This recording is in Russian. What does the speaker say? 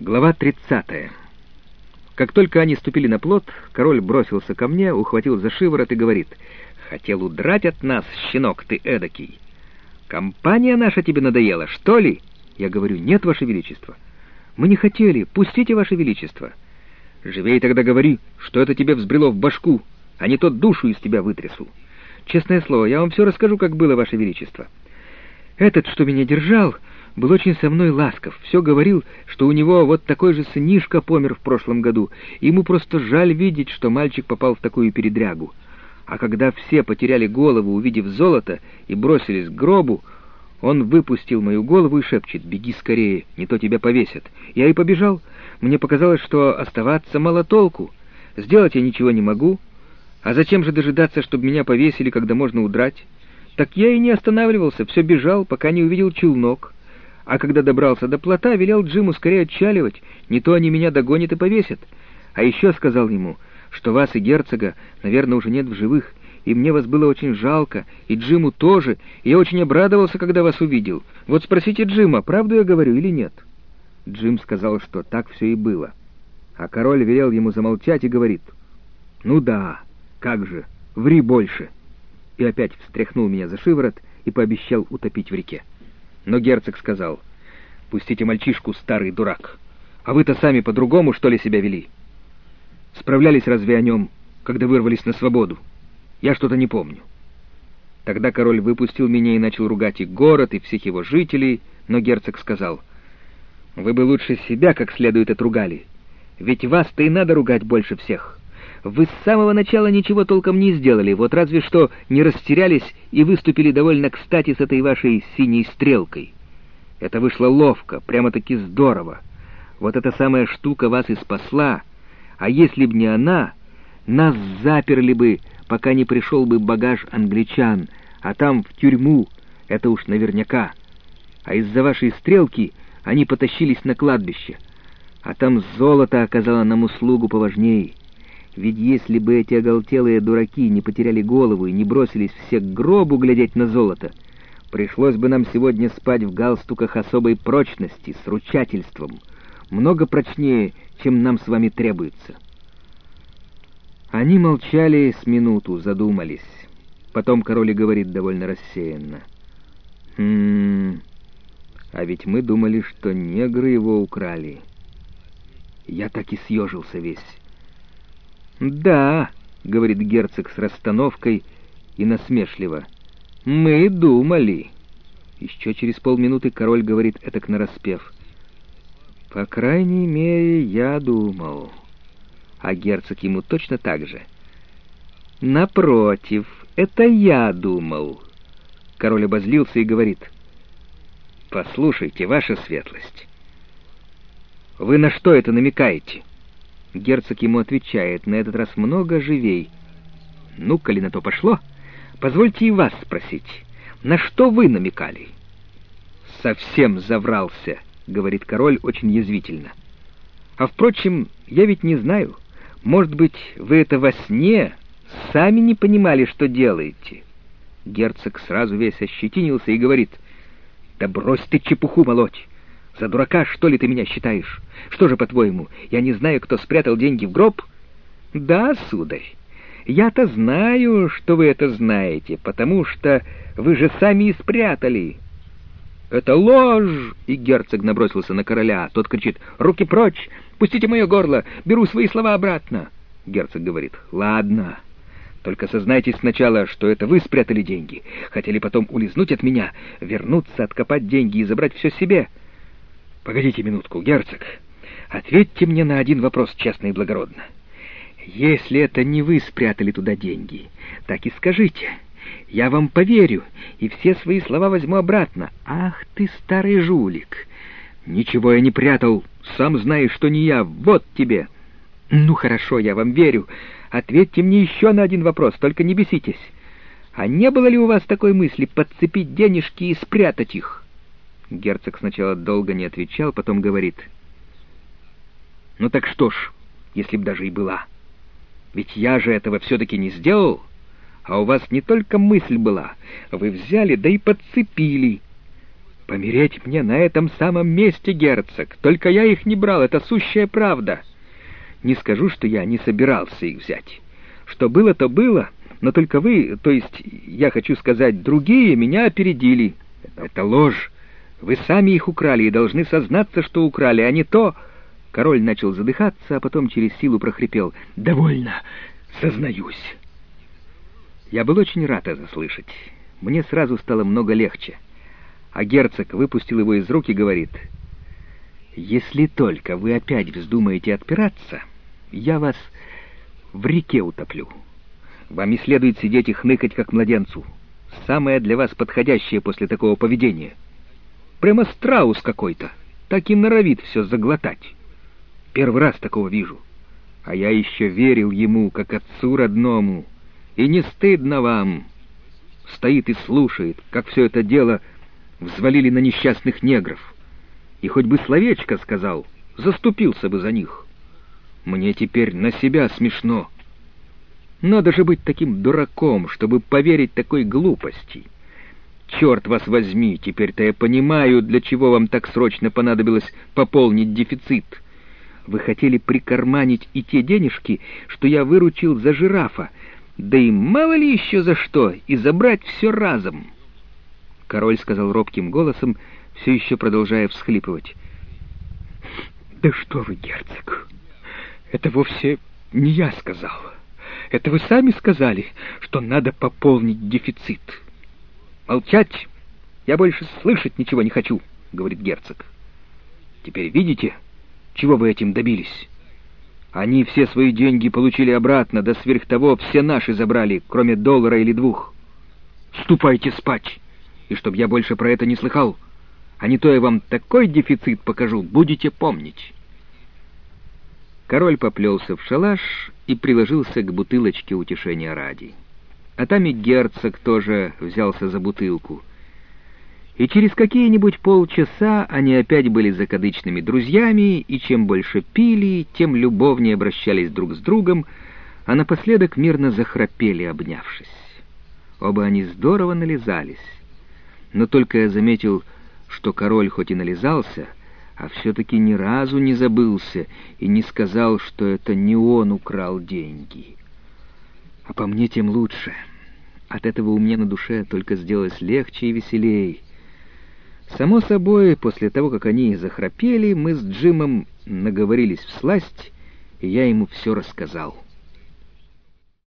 Глава 30. Как только они ступили на плот, король бросился ко мне, ухватил за шиворот и говорит, «Хотел удрать от нас, щенок ты эдакий! Компания наша тебе надоела, что ли?» Я говорю, «Нет, Ваше Величество! Мы не хотели, пустите, Ваше Величество!» «Живей тогда говори, что это тебе взбрело в башку, а не то душу из тебя вытрясу!» «Честное слово, я вам все расскажу, как было, Ваше Величество!» «Этот, что меня держал...» был очень со мной ласков, все говорил, что у него вот такой же сынишка помер в прошлом году, ему просто жаль видеть, что мальчик попал в такую передрягу. А когда все потеряли голову, увидев золото, и бросились к гробу, он выпустил мою голову и шепчет «Беги скорее, не то тебя повесят». Я и побежал. Мне показалось, что оставаться мало толку. Сделать я ничего не могу. А зачем же дожидаться, чтобы меня повесили, когда можно удрать? Так я и не останавливался, все бежал, пока не увидел челнок а когда добрался до плота, велел Джиму скорее отчаливать, не то они меня догонят и повесят. А еще сказал ему, что вас и герцога, наверное, уже нет в живых, и мне вас было очень жалко, и Джиму тоже, и я очень обрадовался, когда вас увидел. Вот спросите Джима, правду я говорю или нет?» Джим сказал, что так все и было. А король велел ему замолчать и говорит, «Ну да, как же, ври больше!» И опять встряхнул меня за шиворот и пообещал утопить в реке. Но герцог сказал, «Пустите мальчишку, старый дурак. А вы-то сами по-другому, что ли, себя вели? Справлялись разве о нем, когда вырвались на свободу? Я что-то не помню». Тогда король выпустил меня и начал ругать и город, и всех его жителей, но герцог сказал, «Вы бы лучше себя как следует отругали, ведь вас-то и надо ругать больше всех. Вы с самого начала ничего толком не сделали, вот разве что не растерялись и выступили довольно кстати с этой вашей синей стрелкой. Это вышло ловко, прямо-таки здорово. Вот эта самая штука вас и спасла, а если б не она, нас заперли бы, пока не пришел бы багаж англичан, а там в тюрьму, это уж наверняка. А из-за вашей стрелки они потащились на кладбище, а там золото оказало нам услугу поважней». Ведь если бы эти оголтелые дураки не потеряли голову и не бросились все к гробу глядеть на золото, пришлось бы нам сегодня спать в галстуках особой прочности, с ручательством, много прочнее, чем нам с вами требуется. Они молчали с минуту, задумались. Потом король говорит довольно рассеянно. «Хм... А ведь мы думали, что негры его украли. Я так и съежился весь». «Да», — говорит герцог с расстановкой и насмешливо, — «мы думали». Еще через полминуты король говорит этак нараспев. «По крайней мере, я думал». А герцог ему точно так же. «Напротив, это я думал». Король обозлился и говорит. «Послушайте, ваша светлость, вы на что это намекаете?» Герцог ему отвечает, на этот раз много живей. «Ну, коли на то пошло, позвольте и вас спросить, на что вы намекали?» «Совсем заврался», — говорит король очень язвительно. «А, впрочем, я ведь не знаю. Может быть, вы это во сне сами не понимали, что делаете?» Герцог сразу весь ощетинился и говорит, «Да брось ты чепуху молоть! За дурака, что ли, ты меня считаешь? Что же, по-твоему, я не знаю, кто спрятал деньги в гроб? Да, сударь, я-то знаю, что вы это знаете, потому что вы же сами и спрятали. Это ложь! И герцог набросился на короля. Тот кричит, руки прочь, пустите мое горло, беру свои слова обратно. Герцог говорит, ладно, только сознайтесь сначала, что это вы спрятали деньги. Хотели потом улизнуть от меня, вернуться, откопать деньги и забрать все себе. Погодите минутку, герцог. Ответьте мне на один вопрос честно и благородно. Если это не вы спрятали туда деньги, так и скажите. Я вам поверю, и все свои слова возьму обратно. Ах ты, старый жулик! Ничего я не прятал, сам знаешь, что не я. Вот тебе. Ну хорошо, я вам верю. Ответьте мне еще на один вопрос, только не беситесь. А не было ли у вас такой мысли подцепить денежки и спрятать их? Герцог сначала долго не отвечал, потом говорит. «Ну так что ж, если б даже и была. Ведь я же этого все-таки не сделал, а у вас не только мысль была, вы взяли, да и подцепили. Помереть мне на этом самом месте, герцог. Только я их не брал, это сущая правда. Не скажу, что я не собирался их взять. Что было, то было, но только вы, то есть, я хочу сказать, другие меня опередили. Это ложь. Вы сами их украли и должны сознаться, что украли, а не то... Король начал задыхаться, а потом через силу прохрипел. «Довольно, сознаюсь». Я был очень рад это слышать. Мне сразу стало много легче. А герцог выпустил его из рук и говорит, «Если только вы опять вздумаете отпираться, я вас в реке утоплю. Вам не следует сидеть и хныкать, как младенцу. Самое для вас подходящее после такого поведения. Прямо страус какой-то, так и норовит все заглотать. Первый раз такого вижу. А я еще верил ему, как отцу родному. И не стыдно вам. Стоит и слушает, как все это дело взвалили на несчастных негров. И хоть бы словечко сказал, заступился бы за них. Мне теперь на себя смешно. Надо же быть таким дураком, чтобы поверить такой глупости. Черт вас возьми, теперь-то я понимаю, для чего вам так срочно понадобилось пополнить дефицит. Вы хотели прикарманить и те денежки, что я выручил за жирафа, да и мало ли еще за что, и забрать все разом. Король сказал робким голосом, все еще продолжая всхлипывать. «Да что вы, герцог, это вовсе не я сказал. Это вы сами сказали, что надо пополнить дефицит». «Молчать! Я больше слышать ничего не хочу», — говорит герцог. «Теперь видите, чего вы этим добились?» Они все свои деньги получили обратно, да сверх того все наши забрали, кроме доллара или двух. Ступайте спать, и чтоб я больше про это не слыхал. А не то я вам такой дефицит покажу, будете помнить. Король поплелся в шалаш и приложился к бутылочке утешения ради. А там и герцог тоже взялся за бутылку — и через какие-нибудь полчаса они опять были закадычными друзьями, и чем больше пили, тем любовнее обращались друг с другом, а напоследок мирно захрапели, обнявшись. Оба они здорово нализались. Но только я заметил, что король хоть и нализался, а все-таки ни разу не забылся и не сказал, что это не он украл деньги. А по мне тем лучше. От этого у меня на душе только сделалось легче и веселей. Само собой, после того, как они захрапели, мы с Джимом наговорились в сласть, и я ему все рассказал.